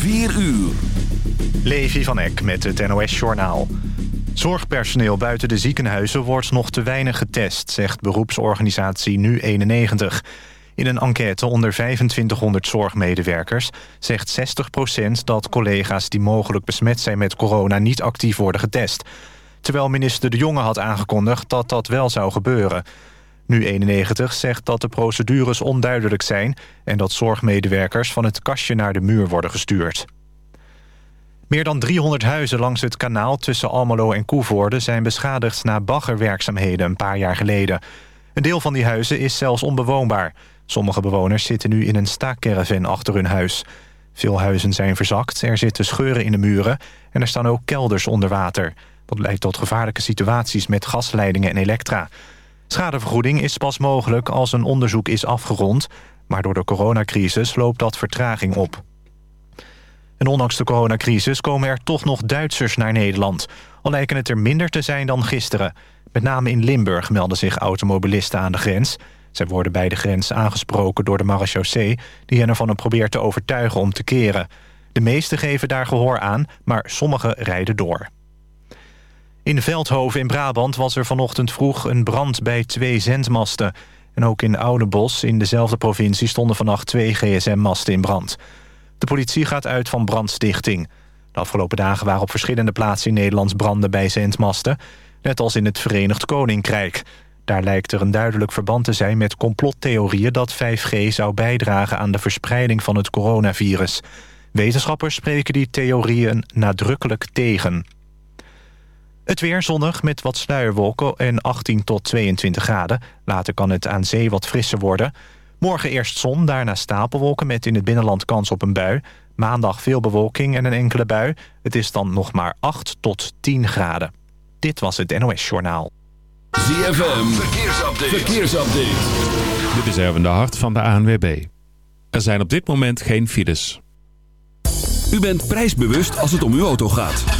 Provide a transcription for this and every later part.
4 uur. Levi van Eck met het NOS-journaal. Zorgpersoneel buiten de ziekenhuizen wordt nog te weinig getest... zegt beroepsorganisatie Nu91. In een enquête onder 2500 zorgmedewerkers... zegt 60% dat collega's die mogelijk besmet zijn met corona... niet actief worden getest. Terwijl minister De Jonge had aangekondigd dat dat wel zou gebeuren... Nu91 zegt dat de procedures onduidelijk zijn... en dat zorgmedewerkers van het kastje naar de muur worden gestuurd. Meer dan 300 huizen langs het kanaal tussen Almelo en Koevoorde... zijn beschadigd na baggerwerkzaamheden een paar jaar geleden. Een deel van die huizen is zelfs onbewoonbaar. Sommige bewoners zitten nu in een staakcaravan achter hun huis. Veel huizen zijn verzakt, er zitten scheuren in de muren... en er staan ook kelders onder water. Dat leidt tot gevaarlijke situaties met gasleidingen en elektra... Schadevergoeding is pas mogelijk als een onderzoek is afgerond... maar door de coronacrisis loopt dat vertraging op. En ondanks de coronacrisis komen er toch nog Duitsers naar Nederland. Al lijken het er minder te zijn dan gisteren. Met name in Limburg melden zich automobilisten aan de grens. Zij worden bij de grens aangesproken door de marechaussee... die hen ervan probeert te overtuigen om te keren. De meesten geven daar gehoor aan, maar sommigen rijden door. In Veldhoven in Brabant was er vanochtend vroeg een brand bij twee zendmasten. En ook in Oudebos in dezelfde provincie stonden vannacht twee gsm-masten in brand. De politie gaat uit van brandstichting. De afgelopen dagen waren op verschillende plaatsen in Nederland branden bij zendmasten. Net als in het Verenigd Koninkrijk. Daar lijkt er een duidelijk verband te zijn met complottheorieën... dat 5G zou bijdragen aan de verspreiding van het coronavirus. Wetenschappers spreken die theorieën nadrukkelijk tegen. Het weer zonnig met wat sluierwolken en 18 tot 22 graden. Later kan het aan zee wat frisser worden. Morgen eerst zon, daarna stapelwolken met in het binnenland kans op een bui. Maandag veel bewolking en een enkele bui. Het is dan nog maar 8 tot 10 graden. Dit was het NOS Journaal. ZFM, verkeersupdate. verkeersupdate. Dit is Erwin de Hart van de ANWB. Er zijn op dit moment geen files. U bent prijsbewust als het om uw auto gaat.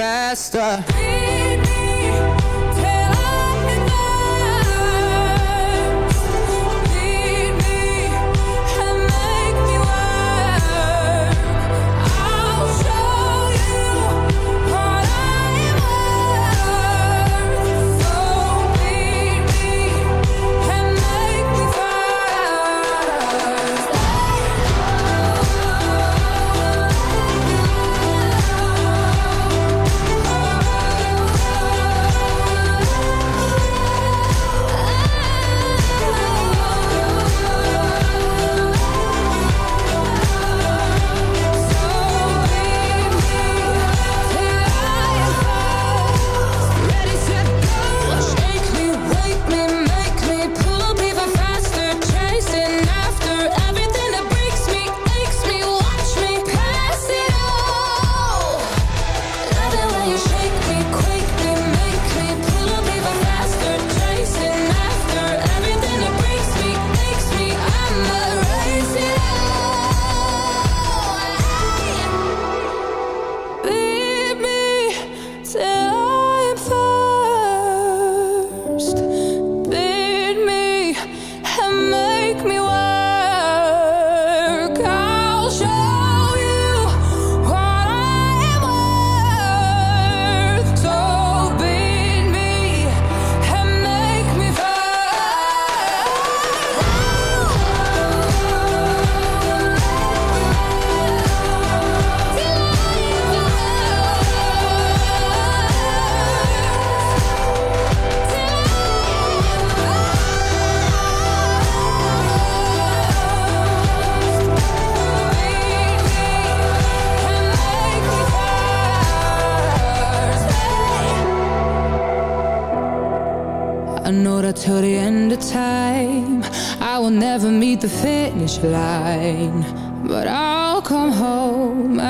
faster. Home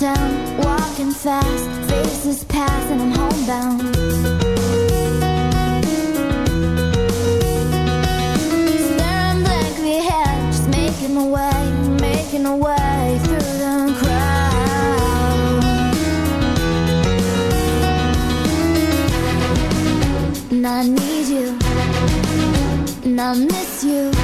down, walking fast. Faces pass and I'm homebound. Staring blankly ahead, just making a way, making a way through the crowd. And I need you, and I miss you.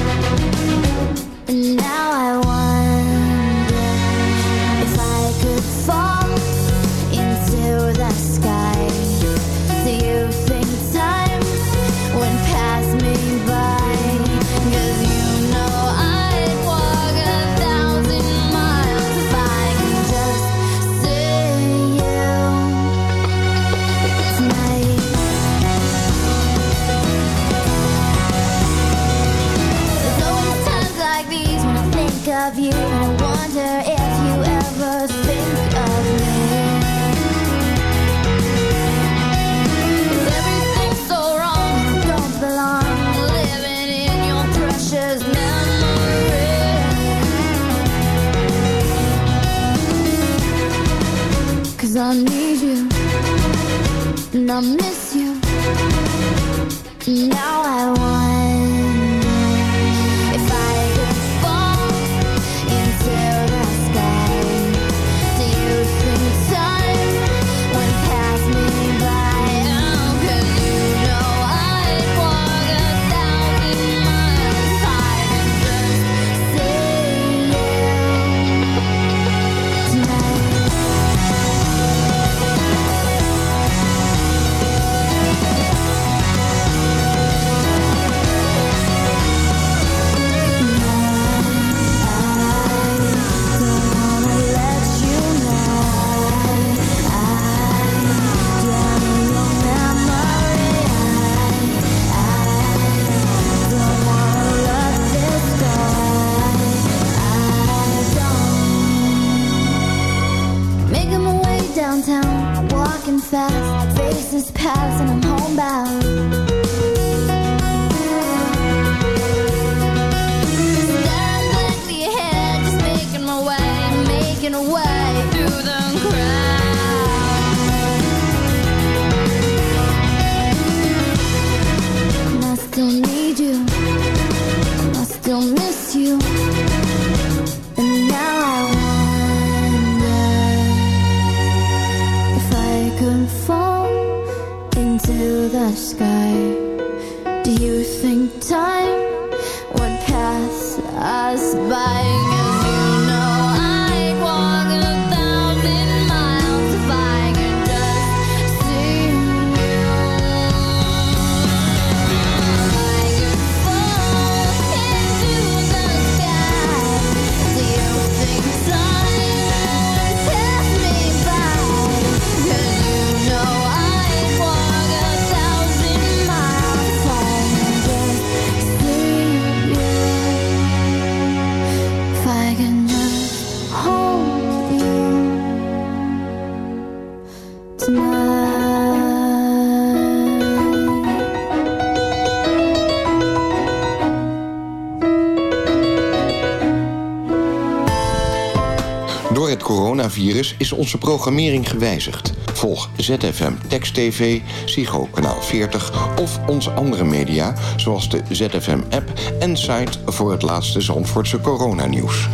is onze programmering gewijzigd. Volg ZFM Text TV, Sigo Kanaal 40 of onze andere media... zoals de ZFM-app en site voor het laatste Zandvoortse coronanieuws.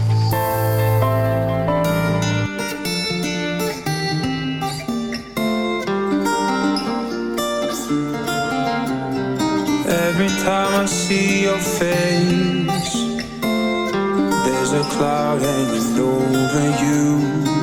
Every time I see your face There's a cloud hanging over you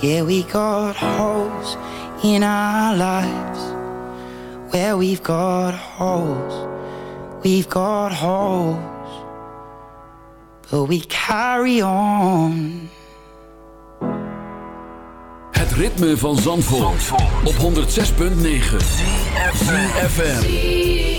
Yeah, we got holes in our lives. Where well, we've got holes, we've got holes. But we carry on. Het ritme van Zandvoort, Zandvoort. op 106.9. FM.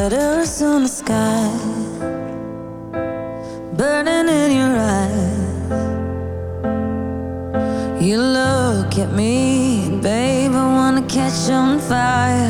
letters on the sky Burning in your eyes. You look at me, babe, I wanna catch on fire.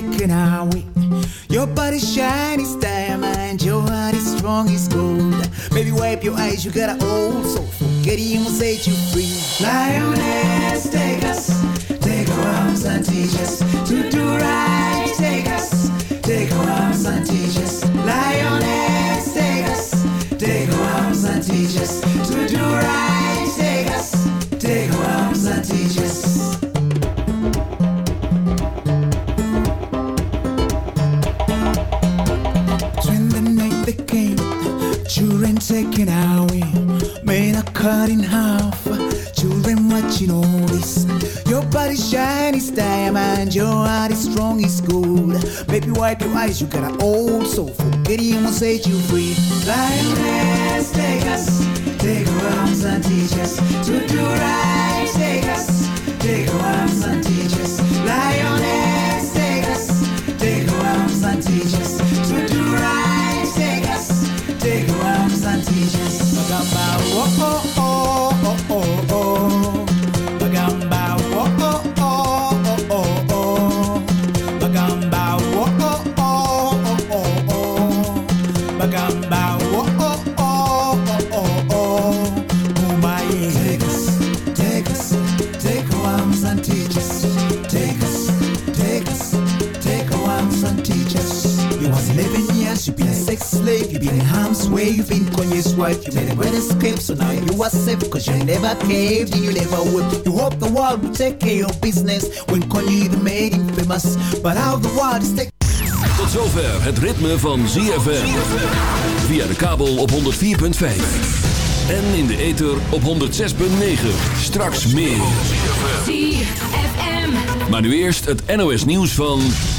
taken away. Your body shine is diamond, your heart is strong as gold. Baby, wipe your eyes, you got an old soul. Forget him will set you free. Lioness, take us, take our arms and teach us. your heart is strong, it's good. Baby, wipe your eyes, you got an old soul. Forgetting will set you free. Lioness, take us, take our arms and teach us to do right. Take us, take our arms and teach us. Been Kanye's wife, you made a great escape, so now you are safe, cause you never caved, you never would. You hope the world will take care of business when Kanye even made him famous. But how the world is taking Tot zover het ritme van ZFM. Via de kabel op 104.5. En in de ether op 106.9. Straks meer. ZFM. Maar nu eerst het NOS nieuws van...